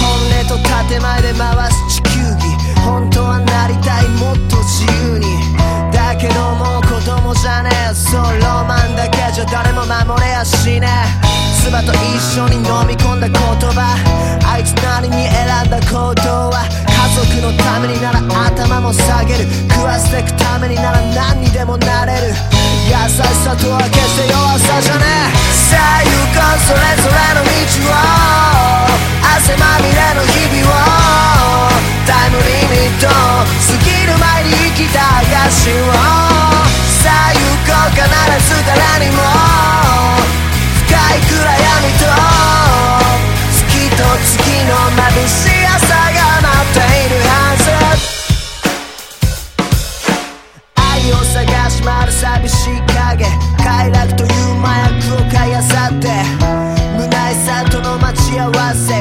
本音と建前で回す地球儀。本当はなりたいもっと自由に。だけどもう子供じゃねえ。そうロマンだけじゃ誰も守れやしねえ。妻と一緒に飲み込んだ言葉。あいつなりに選んだ?行動は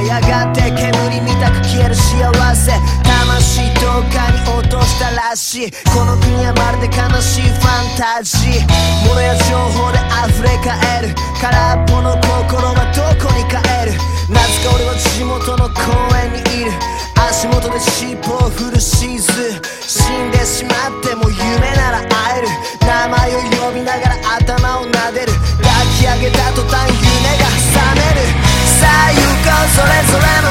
やがて煙みたく消える幸せ。魂どっかに落としたらしい。この国はまるで悲しいファンタジー。物や情報で溢れ返る。空っぽの心はどこに帰る。なぜか俺は地元の公園にいる。足元で尻尾を振るシーズ死んでしまっても夢なら会える。名前を呼びながら頭を撫でる。抱き上げた途端 forever.